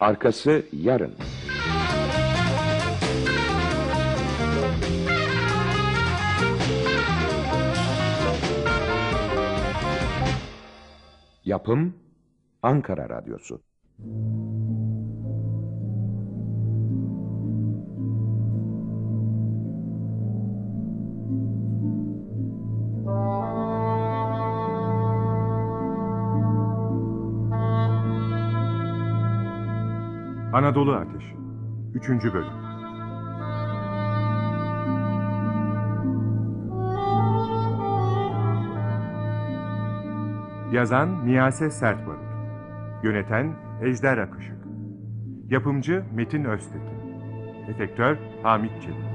Arkası yarın. Yapım Ankara Radyosu. Anadolu Ateşi 3. Bölüm. Yazan Niyase Sertbarut Yöneten Ejder Akışık. Yapımcı Metin Öztekin. Efektör Hamit Çelik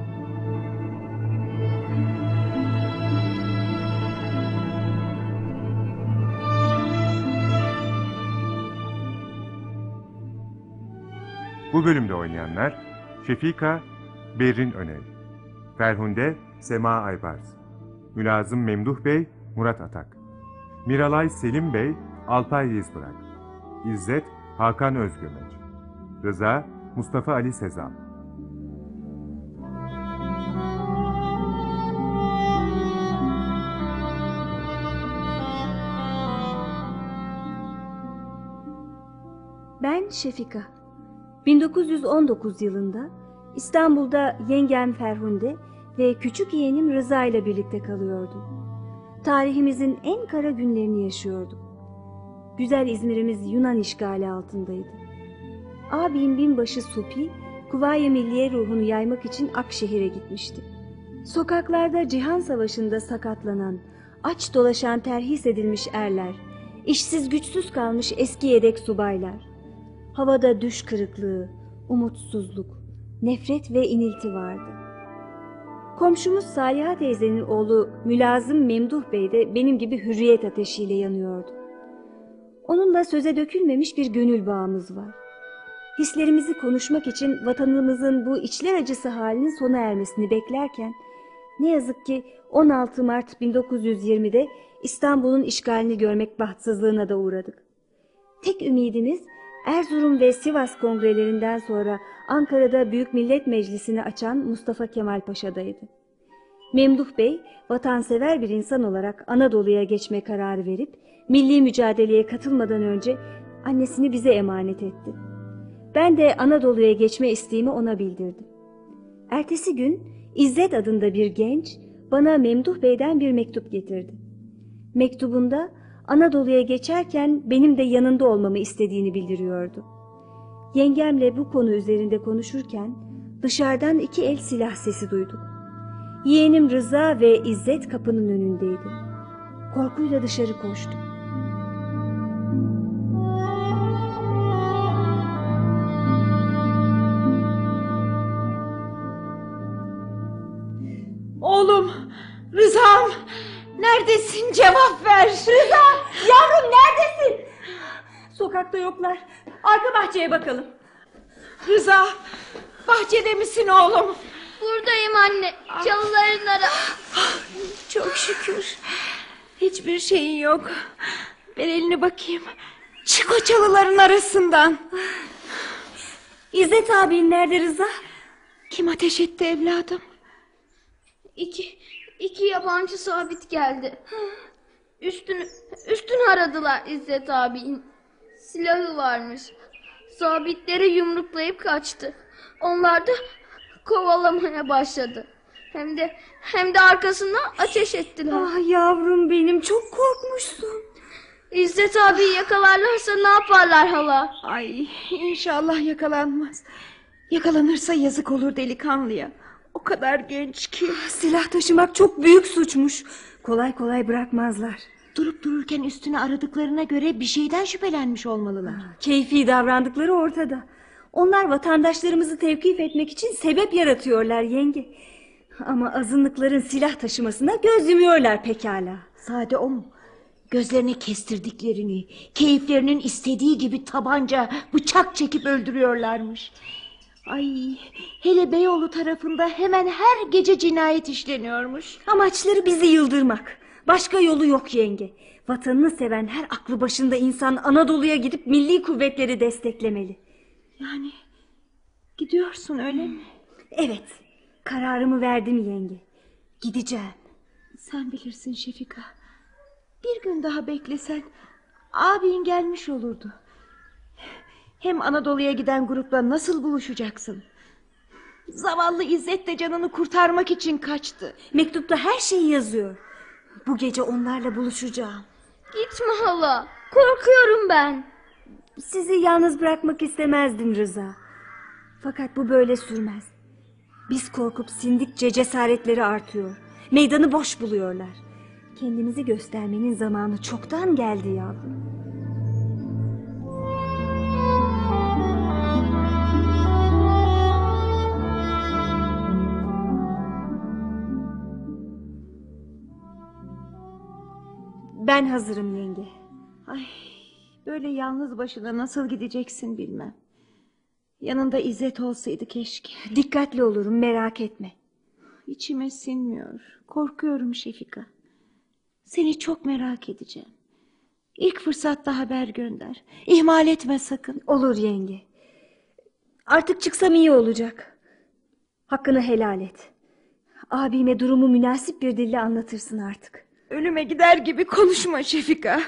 Bölümde oynayanlar Şefika Berrin Önel Ferhunde Sema Aybars Mülazım Memduh Bey Murat Atak Miralay Selim Bey Alpay Yizbırak İzzet Hakan Özgömeç Rıza Mustafa Ali Sezam Ben Şefika. 1919 yılında İstanbul'da yengem Ferhunde ve küçük yeğenim Rıza ile birlikte kalıyordum. Tarihimizin en kara günlerini yaşıyorduk. Güzel İzmir'imiz Yunan işgali altındaydı. Abim binbaşı Supi, Kuvayi Milliye ruhunu yaymak için Akşehir'e gitmişti. Sokaklarda Cihan Savaşı'nda sakatlanan, aç dolaşan terhis edilmiş erler, işsiz güçsüz kalmış eski yedek subaylar, Havada düş kırıklığı, umutsuzluk, nefret ve inilti vardı. Komşumuz Saliha teyzenin oğlu Mülazım Memduh Bey de benim gibi hürriyet ateşiyle yanıyordu. Onunla söze dökülmemiş bir gönül bağımız var. Hislerimizi konuşmak için vatanımızın bu içler acısı halinin sona ermesini beklerken ne yazık ki 16 Mart 1920'de İstanbul'un işgalini görmek bahtsızlığına da uğradık. Tek ümidimiz Erzurum ve Sivas kongrelerinden sonra Ankara'da Büyük Millet Meclisi'ni açan Mustafa Kemal Paşa'daydı. Memduh Bey, vatansever bir insan olarak Anadolu'ya geçme kararı verip milli mücadeleye katılmadan önce annesini bize emanet etti. Ben de Anadolu'ya geçme isteğimi ona bildirdim. Ertesi gün İzzet adında bir genç bana Memduh Bey'den bir mektup getirdi. Mektubunda Anadolu'ya geçerken benim de yanında olmamı istediğini bildiriyordu. Yengemle bu konu üzerinde konuşurken dışarıdan iki el silah sesi duyduk. Yeğenim Rıza ve İzzet kapının önündeydi. Korkuyla dışarı koştum. Oğlum, Rıza'm, neredesin? Cevap ver. Rıza! Yavrum neredesin? Sokakta yoklar. Arka bahçeye bakalım. Rıza, bahçede misin oğlum? Buradayım anne. Çalıların ara. Çok şükür. Hiçbir şeyin yok. Ver elini bakayım. Çık o çalıların arasından. İzzet abin nerede Rıza? Kim ateş etti evladım? İki, iki yabancı sabit geldi. Üstünü, üstünü aradılar İzzet abinin. Silahı varmış. Sabitleri yumruklayıp kaçtı. Onlar da kovalamaya başladı. Hem de hem de arkasından ateş ettiler. Ah yavrum benim çok korkmuşsun. İzzet abi yakalarlarsa ne yaparlar hala? Ay inşallah yakalanmaz. Yakalanırsa yazık olur delikanlıya. O kadar genç ki. Silah taşımak çok büyük suçmuş. Kolay kolay bırakmazlar. Durup dururken üstüne aradıklarına göre bir şeyden şüphelenmiş olmalılar. Keyfi davrandıkları ortada. Onlar vatandaşlarımızı tevkif etmek için sebep yaratıyorlar yenge. Ama azınlıkların silah taşımasına göz yumuyorlar pekala. Sade o mu? Gözlerini kestirdiklerini, keyiflerinin istediği gibi tabanca, bıçak çekip öldürüyorlarmış. Ay, hele Beyoğlu tarafında hemen her gece cinayet işleniyormuş. Amaçları bizi yıldırmak. Başka yolu yok yenge. Vatanını seven her aklı başında insan Anadolu'ya gidip milli kuvvetleri desteklemeli. Yani gidiyorsun öyle mi? Evet, kararımı verdim yenge. Gideceğim. Sen bilirsin Şefika. Bir gün daha beklesen abin gelmiş olurdu. Hem Anadolu'ya giden grupla nasıl buluşacaksın? Zavallı İzzet de canını kurtarmak için kaçtı. Mektupta her şeyi yazıyor. Bu gece onlarla buluşacağım. Gitme hala. Korkuyorum ben. Sizi yalnız bırakmak istemezdim Rıza. Fakat bu böyle sürmez. Biz korkup sindikçe cesaretleri artıyor. Meydanı boş buluyorlar. Kendimizi göstermenin zamanı çoktan geldi yavrum. Ben hazırım yenge. Ay, böyle yalnız başına nasıl gideceksin bilmem. Yanında İzzet olsaydı keşke. Dikkatli olurum merak etme. İçime sinmiyor. Korkuyorum Şefika. Seni çok merak edeceğim. İlk fırsatta haber gönder. İhmal etme sakın. Olur yenge. Artık çıksam iyi olacak. Hakkını helal et. Abime durumu münasip bir dille anlatırsın artık. Ölüme gider gibi konuşma Şefika.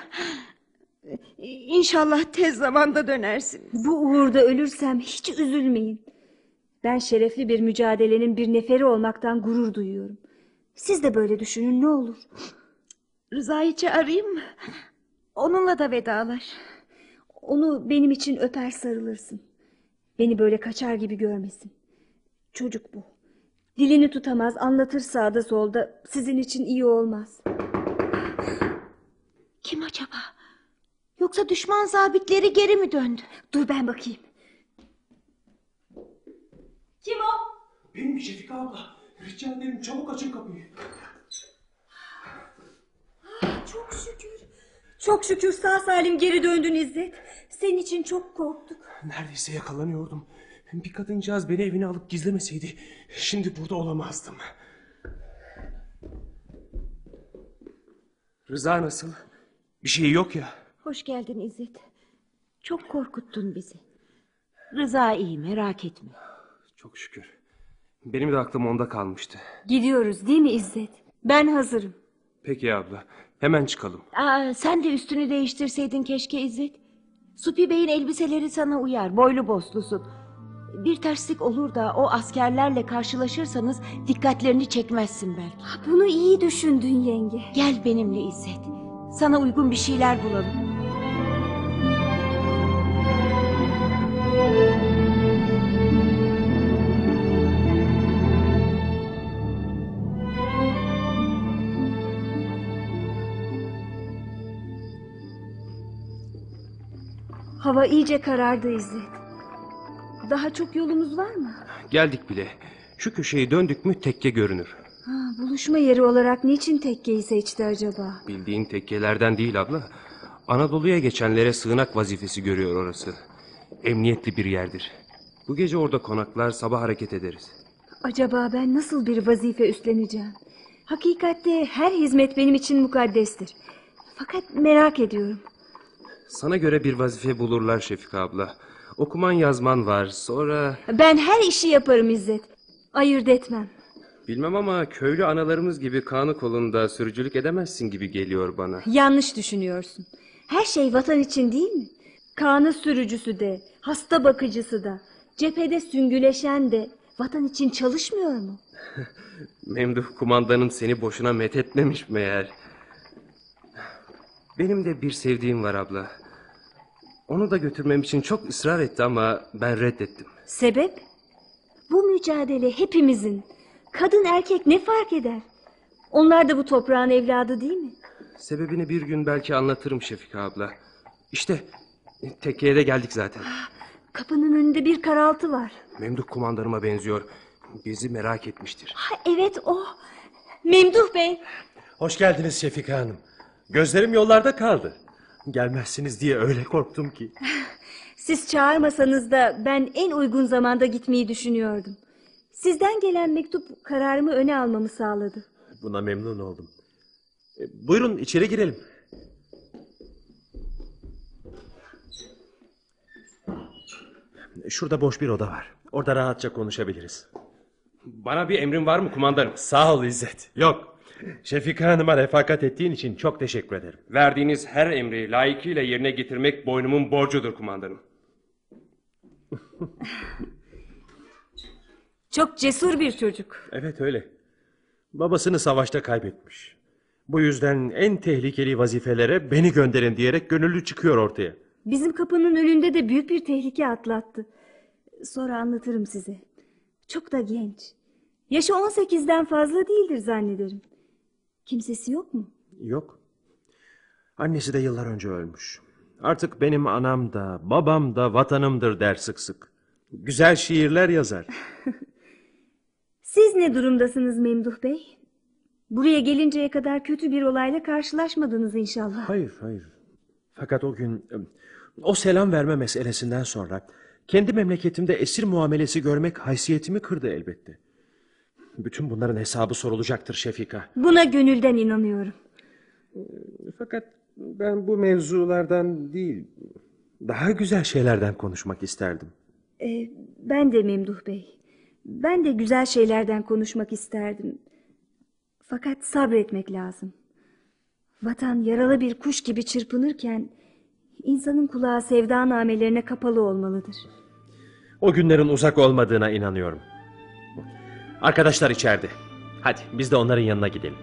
İnşallah tez zamanda dönersiniz. Bu uğurda ölürsem hiç üzülmeyin. Ben şerefli bir mücadelenin bir neferi olmaktan gurur duyuyorum. Siz de böyle düşünün ne olur. Rıza'yı çağırayım mı? Onunla da vedalaş. Onu benim için öper sarılırsın. Beni böyle kaçar gibi görmesin. Çocuk bu. Dilini tutamaz anlatır sağda solda sizin için iyi olmaz. Kim acaba? Yoksa düşman zabitleri geri mi döndü? Dur ben bakayım. Kim o? Benim Şefika abla. Rica ederim çabuk açın kapıyı. Çok şükür. Çok şükür sağ salim geri döndün İzzet. Senin için çok korktuk. Neredeyse yakalanıyordum. Bir kadıncağız beni evine alıp gizlemeseydi şimdi burada olamazdım. Rıza nasıl? Bir şey yok ya. Hoş geldin İzzet. Çok korkuttun bizi. Rıza iyi merak etme. Çok şükür. Benim de aklım onda kalmıştı. Gidiyoruz değil mi İzzet? Ben hazırım. Peki abla. Hemen çıkalım. Aa, sen de üstünü değiştirseydin keşke İzzet. Supi Bey'in elbiseleri sana uyar. Boylu boslusun. Bir terslik olur da o askerlerle karşılaşırsanız dikkatlerini çekmezsin belki. Bunu iyi düşündün yenge. Gel benimle İzzet. Sana uygun bir şeyler bulalım. Hava iyice karardı İzzet. Daha çok yolumuz var mı? Geldik bile. Şu köşeyi döndük mü tekke görünür. Ha, buluşma yeri olarak niçin tekkeyi seçti acaba? Bildiğin tekkelerden değil abla. Anadolu'ya geçenlere sığınak vazifesi görüyor orası. Emniyetli bir yerdir. Bu gece orada konaklar sabah hareket ederiz. Acaba ben nasıl bir vazife üstleneceğim? Hakikatte her hizmet benim için mukaddestir. Fakat merak ediyorum. Sana göre bir vazife bulurlar Şefika abla. Okuman yazman var sonra... Ben her işi yaparım İzzet. Ayırt etmem. Bilmem ama köylü analarımız gibi kanı kolunda sürücülük edemezsin gibi geliyor bana. Yanlış düşünüyorsun. Her şey vatan için değil mi? Kanı sürücüsü de, hasta bakıcısı da, cephede süngüleşen de vatan için çalışmıyor mu? Memduh kumandanın seni boşuna methetmemiş meğer. Benim de bir sevdiğim var abla. Onu da götürmem için çok ısrar etti ama ben reddettim. Sebep? Bu mücadele hepimizin. Kadın erkek ne fark eder? Onlar da bu toprağın evladı değil mi? Sebebini bir gün belki anlatırım Şefika abla. İşte tekkeye de geldik zaten. Kapının önünde bir karaltı var. Memduh kumandanıma benziyor. Bizi merak etmiştir. Ha, evet o. Memduh Bey. Hoş geldiniz Şefika Hanım. Gözlerim yollarda kaldı. Gelmezsiniz diye öyle korktum ki. Siz çağırmasanız da ben en uygun zamanda gitmeyi düşünüyordum. Sizden gelen mektup kararımı öne almamı sağladı. Buna memnun oldum. E, Buyurun içeri girelim. Şurada boş bir oda var. Orada rahatça konuşabiliriz. Bana bir emrin var mı kumandanım? Sağ ol İzzet. Yok. Şefika Hanım'a refakat ettiğin için çok teşekkür ederim. Verdiğiniz her emri layıkıyla yerine getirmek boynumun borcudur kumandanım. Çok cesur bir çocuk. Evet öyle. Babasını savaşta kaybetmiş. Bu yüzden en tehlikeli vazifelere beni gönderin diyerek gönüllü çıkıyor ortaya. Bizim kapının önünde de büyük bir tehlike atlattı. Sonra anlatırım size. Çok da genç. Yaşı 18'den fazla değildir zannederim. Kimsesi yok mu? Yok. Annesi de yıllar önce ölmüş. Artık benim anam da babam da vatanımdır der sık sık. Güzel şiirler yazar. Siz ne durumdasınız Memduh Bey? Buraya gelinceye kadar kötü bir olayla karşılaşmadınız inşallah. Hayır, hayır. Fakat o gün o selam verme meselesinden sonra kendi memleketimde esir muamelesi görmek haysiyetimi kırdı elbette. Bütün bunların hesabı sorulacaktır Şefika. Buna gönülden inanıyorum. Fakat ben bu mevzulardan değil, daha güzel şeylerden konuşmak isterdim. Ee, ben de Memduh Bey. Ben de güzel şeylerden konuşmak isterdim. Fakat sabretmek lazım. Vatan yaralı bir kuş gibi çırpınırken insanın kulağı sevda namelerine kapalı olmalıdır. O günlerin uzak olmadığına inanıyorum. Arkadaşlar içeride. Hadi biz de onların yanına gidelim.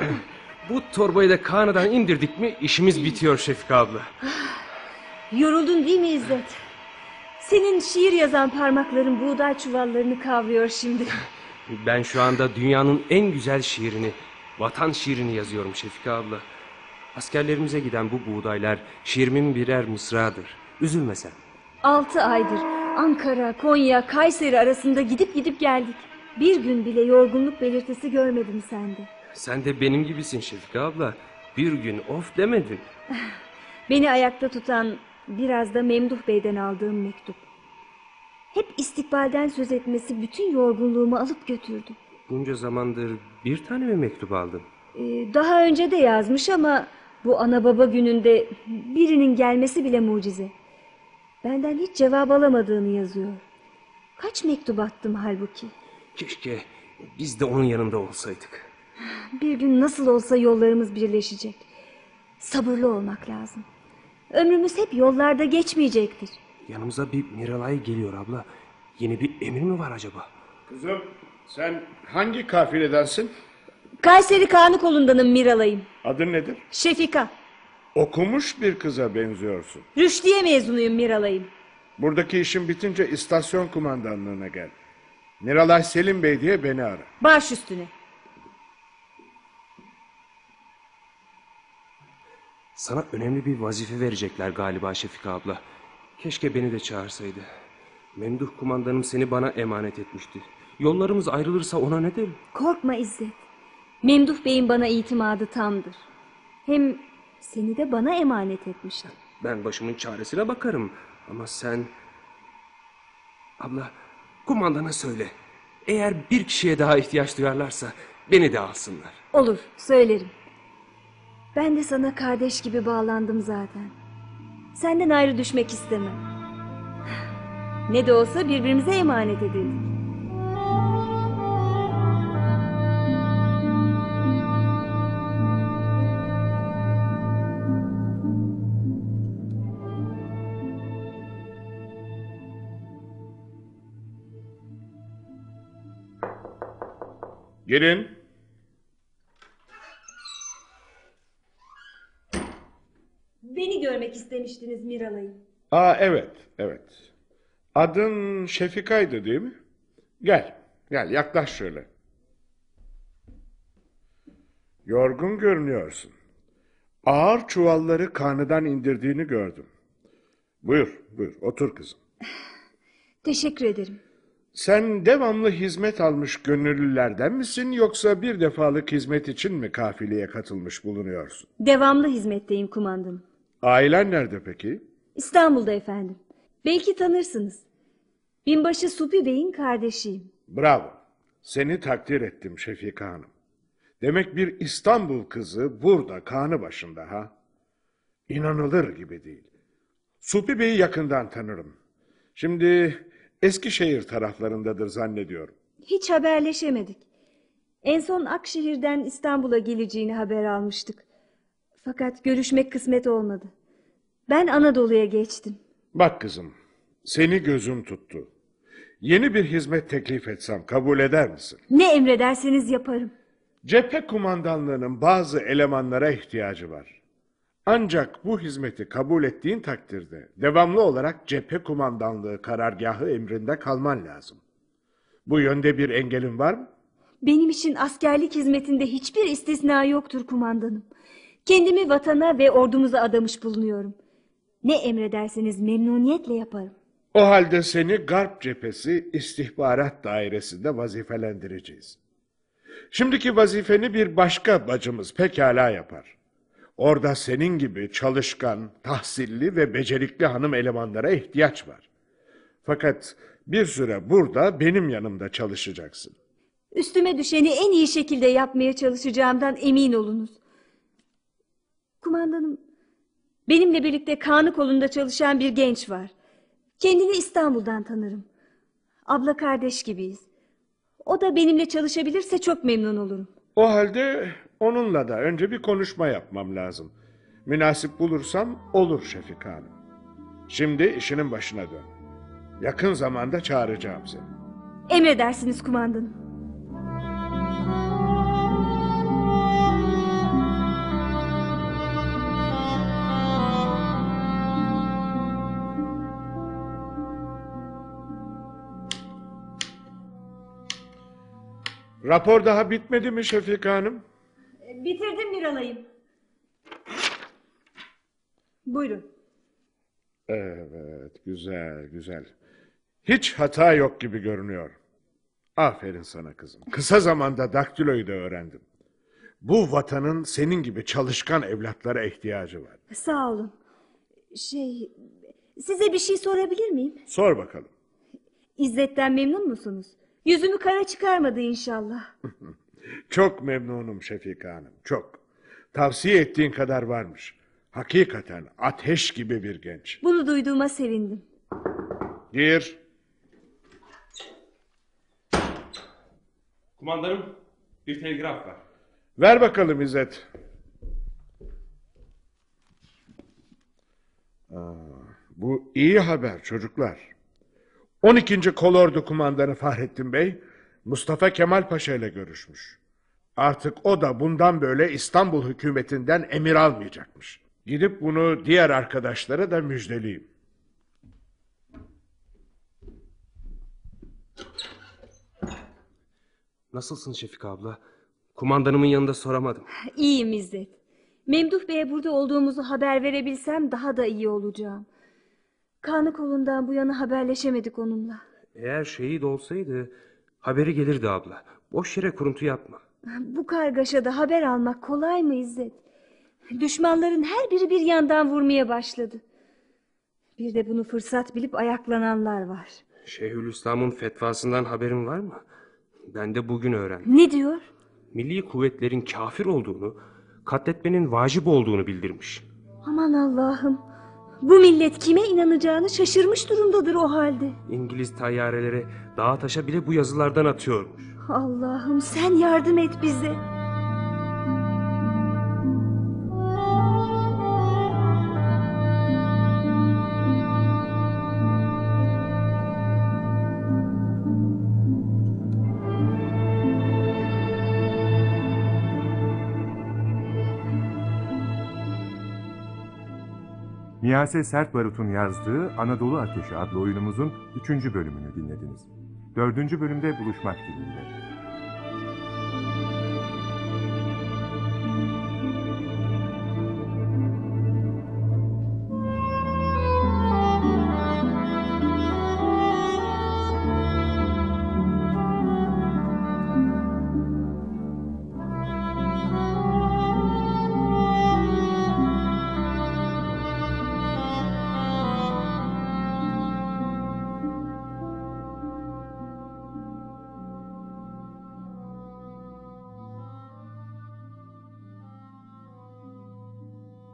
Bu torbayı da karnıdan indirdik mi işimiz bitiyor Şefika abla. Yoruldun değil mi İzzet? Senin şiir yazan parmakların buğday çuvallarını kavruyor şimdi. Ben şu anda dünyanın en güzel şiirini, vatan şiirini yazıyorum Şefika abla. Askerlerimize giden bu buğdaylar şiirimin birer mısradır. Üzülme sen. Altı aydır Ankara, Konya, Kayseri arasında gidip gidip geldik. Bir gün bile yorgunluk belirtisi görmedim sende. Sen de benim gibisin Şefika abla. Bir gün of demedin. Beni ayakta tutan biraz da Memduh Bey'den aldığım mektup. Hep istikbalden söz etmesi bütün yorgunluğumu alıp götürdü. Bunca zamandır bir tane mi mektup aldın? Ee, daha önce de yazmış ama bu ana baba gününde birinin gelmesi bile mucize. Benden hiç cevap alamadığını yazıyor. Kaç mektup attım halbuki. Keşke biz de onun yanında olsaydık. Bir gün nasıl olsa yollarımız birleşecek. Sabırlı olmak lazım. Ömrümüz hep yollarda geçmeyecektir. Yanımıza bir Miralay geliyor abla. Yeni bir emir mi var acaba? Kızım sen hangi kafiledensin? Kayseri Kanı kolundanım Miralay'ım. Adın nedir? Şefika. Okumuş bir kıza benziyorsun. Rüşdiye mezunuyum Miralay'ım. Buradaki işin bitince istasyon kumandanlığına gel. Miralay Selim Bey diye beni ara. Baş üstüne. Sana önemli bir vazife verecekler galiba Şefika abla. Keşke beni de çağırsaydı. Memduh kumandanım seni bana emanet etmişti. Yollarımız ayrılırsa ona ne derim? Korkma İzzet. Memduh Bey'in bana itimadı tamdır. Hem seni de bana emanet etmişler. Ben başımın çaresine bakarım. Ama sen... Abla, kumandana söyle. Eğer bir kişiye daha ihtiyaç duyarlarsa beni de alsınlar. Olur, söylerim. Ben de sana kardeş gibi bağlandım zaten. Senden ayrı düşmek istemem. Ne de olsa birbirimize emanet edildik. Girin. Beni görmek istemiştiniz Miralay'ım. Aa evet, evet. Adın Şefika'ydı değil mi? Gel, gel yaklaş şöyle. Yorgun görünüyorsun. Ağır çuvalları karnıdan indirdiğini gördüm. Buyur, buyur, otur kızım. Teşekkür ederim. Sen devamlı hizmet almış gönüllülerden misin yoksa bir defalık hizmet için mi kafileye katılmış bulunuyorsun? Devamlı hizmetteyim kumandanım. Ailen nerede peki? İstanbul'da efendim. Belki tanırsınız. Binbaşı Supi Bey'in kardeşiyim. Bravo. Seni takdir ettim Şefika Hanım. Demek bir İstanbul kızı burada kanı başında ha? İnanılır gibi değil. Supi Bey'i yakından tanırım. Şimdi Eskişehir taraflarındadır zannediyorum. Hiç haberleşemedik. En son Akşehir'den İstanbul'a geleceğini haber almıştık. Fakat görüşmek kısmet olmadı. Ben Anadolu'ya geçtim. Bak kızım, seni gözüm tuttu. Yeni bir hizmet teklif etsem kabul eder misin? Ne emrederseniz yaparım. Cephe kumandanlığının bazı elemanlara ihtiyacı var. Ancak bu hizmeti kabul ettiğin takdirde devamlı olarak cephe kumandanlığı karargahı emrinde kalman lazım. Bu yönde bir engelin var mı? Benim için askerlik hizmetinde hiçbir istisna yoktur kumandanım. Kendimi vatana ve ordumuza adamış bulunuyorum. Ne emrederseniz memnuniyetle yaparım. O halde seni Garp Cephesi İstihbarat Dairesi'nde vazifelendireceğiz. Şimdiki vazifeni bir başka bacımız pekala yapar. Orada senin gibi çalışkan, tahsilli ve becerikli hanım elemanlara ihtiyaç var. Fakat bir süre burada benim yanımda çalışacaksın. Üstüme düşeni en iyi şekilde yapmaya çalışacağımdan emin olunuz. Kumandanım, benimle birlikte Kanı kolunda çalışan bir genç var. Kendini İstanbul'dan tanırım. Abla kardeş gibiyiz. O da benimle çalışabilirse çok memnun olurum. O halde onunla da önce bir konuşma yapmam lazım. Münasip bulursam olur Şefika Hanım. Şimdi işinin başına dön. Yakın zamanda çağıracağım seni. Emredersiniz kumandanım. Rapor daha bitmedi mi Şefika Hanım? Bitirdim Miralay'ım. Buyurun. Evet, güzel, güzel. Hiç hata yok gibi görünüyor. Aferin sana kızım. Kısa zamanda daktiloyu da öğrendim. Bu vatanın senin gibi çalışkan evlatlara ihtiyacı var. Sağ olun. Şey, size bir şey sorabilir miyim? Sor bakalım. İzzet'ten memnun musunuz? Yüzümü kara çıkarmadı inşallah. Çok memnunum Şefika Hanım, çok. Tavsiye ettiğin kadar varmış. Hakikaten ateş gibi bir genç. Bunu duyduğuma sevindim. Gir. Kumandanım bir telgraf var. Ver bakalım İzzet. Aa, bu iyi haber çocuklar. 12. Kolordu Kumandanı Fahrettin Bey, Mustafa Kemal Paşa ile görüşmüş. Artık o da bundan böyle İstanbul hükümetinden emir almayacakmış. Gidip bunu diğer arkadaşlara da müjdeleyeyim. Nasılsın Şefika abla? Kumandanımın yanında soramadım. İyiyim İzzet. Memduh Bey'e burada olduğumuzu haber verebilsem daha da iyi olacağım. Kanı kolundan bu yana haberleşemedik onunla. Eğer şehit olsaydı haberi gelirdi abla. Boş yere kuruntu yapma. Bu kargaşada haber almak kolay mı İzzet? Düşmanların her biri bir yandan vurmaya başladı. Bir de bunu fırsat bilip ayaklananlar var. Şeyhülislam'ın fetvasından haberin var mı? Ben de bugün öğrendim. Ne diyor? Milli kuvvetlerin kafir olduğunu, katletmenin vacip olduğunu bildirmiş. Aman Allah'ım. Bu millet kime inanacağını şaşırmış durumdadır o halde. İngiliz tayyarelere dağa taşa bile bu yazılardan atıyormuş. Allah'ım sen yardım et bize. Niyase Sert Barut'un yazdığı Anadolu Ateşi adlı oyunumuzun 3. bölümünü dinlediniz. 4. bölümde buluşmak dileğiyle.